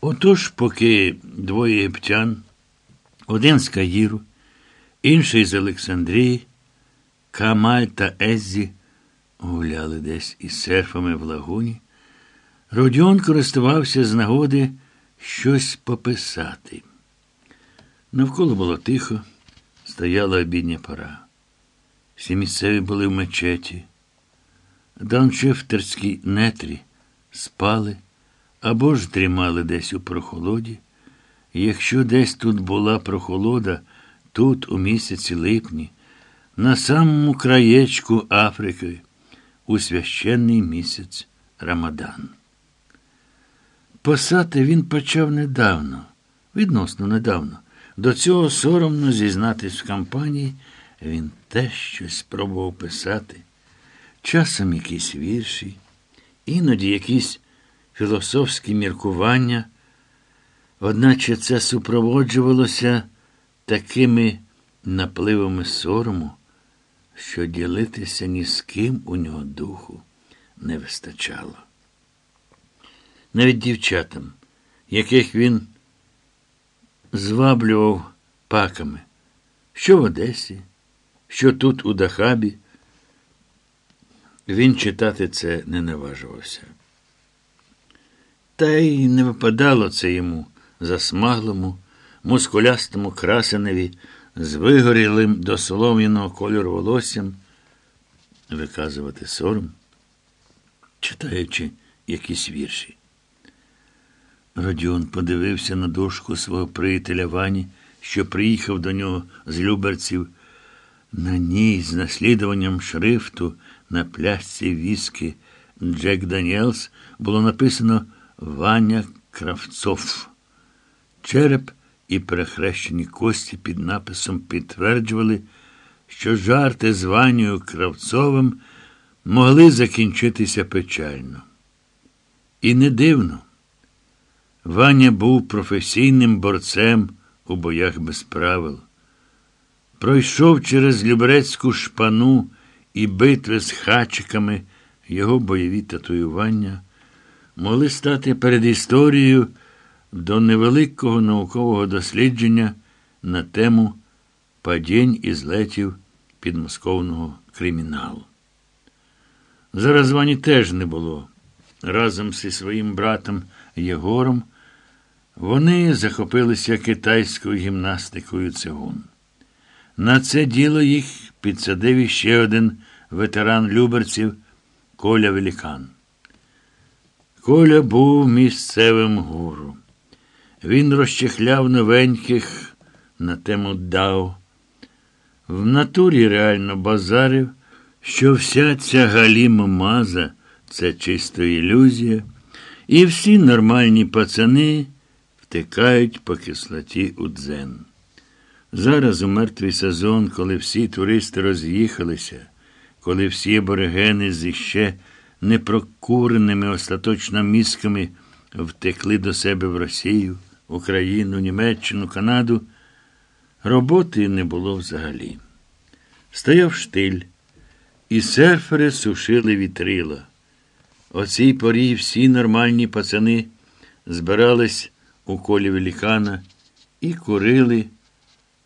Отож, поки двоє єптян, один з Каїру, інший з Олександрії, Камаль та Еззі гуляли десь із серфами в лагуні, Родіон користувався з нагоди щось пописати. Навколо було тихо, стояла обідня пора. Всі місцеві були в мечеті. Дауншифтерські нетрі спали або ж дрімали десь у прохолоді. Якщо десь тут була прохолода, тут, у місяці липні, на самому краєчку Африки, у священний місяць Рамадан. Писати він почав недавно, відносно недавно. До цього соромно зізнатись в кампанії, він теж щось спробував писати. Часом якісь вірші, іноді якісь філософські міркування, одначе це супроводжувалося такими напливами сорому, що ділитися ні з ким у нього духу не вистачало. Навіть дівчатам, яких він зваблював паками, що в Одесі, що тут, у Дахабі, він читати це не наважувався. Та й не випадало це йому засмаглому, мускулястому красеневі з вигорілим до солом'яного кольору волоссям виказувати сором, читаючи якісь вірші. Родіон подивився на дошку свого приятеля Вані, що приїхав до нього з Люберців. На ній з наслідуванням шрифту на пляшці віски Джек Даніелс було написано Ваня Кравцов. Череп і перехрещені кості під написом підтверджували, що жарти з Ванею Кравцовим могли закінчитися печально. І не дивно. Ваня був професійним борцем у боях без правил. Пройшов через Люберецьку шпану і битви з хачиками його бойові татуювання могли стати перед історією до невеликого наукового дослідження на тему падінь і злетів підмосковного криміналу. Зараз Вані теж не було. Разом зі своїм братом Єгором вони захопилися китайською гімнастикою цигун. На це діло їх підсадив іще один ветеран Люберців Коля Велікан. Коля був місцевим гуру. Він розчехляв новеньких на тему дав. В натурі реально базарив, що вся ця галіма-маза це чисто ілюзія, і всі нормальні пацани втикають по кислоті у дзен. Зараз у мертвий сезон, коли всі туристи роз'їхалися, коли всі аборигени з непрокуреними остаточно мізками втекли до себе в Росію, Україну, Німеччину, Канаду, роботи не було взагалі. Стояв штиль, і серфери сушили вітрила. О цій порі всі нормальні пацани збирались у колі велікана і курили,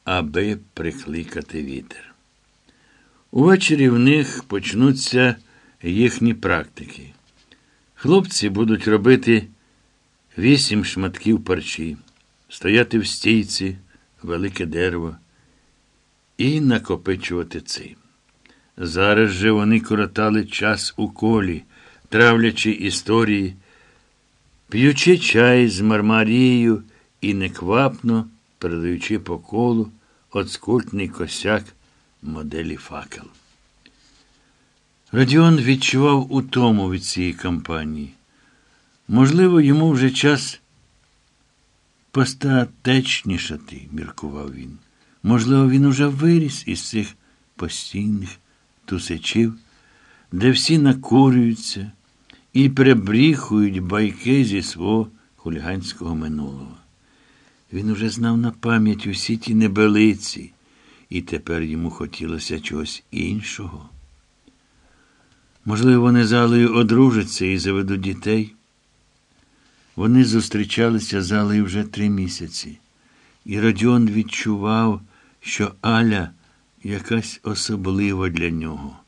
аби прикликати вітер. Увечері в них почнуться їхні практики. Хлопці будуть робити вісім шматків парчі, стояти в стійці, велике дерево і накопичувати цим. Зараз же вони коротали час у колі, травлячи історії, п'ючи чай з мармарією і неквапно передаючи по колу оцкультний косяк моделі факел. Радіон відчував утому від цієї кампанії. Можливо, йому вже час постатечнішати, міркував він. Можливо, він уже виріс із цих постійних тусичів, де всі накурюються і перебріхують байки зі свого хуліганського минулого. Він уже знав на пам'ять усі ті небелиці, і тепер йому хотілося чогось іншого. Можливо, вони залою одружаться і заведуть дітей. Вони зустрічалися з Алею вже три місяці. І Родіон відчував, що Аля якась особлива для нього.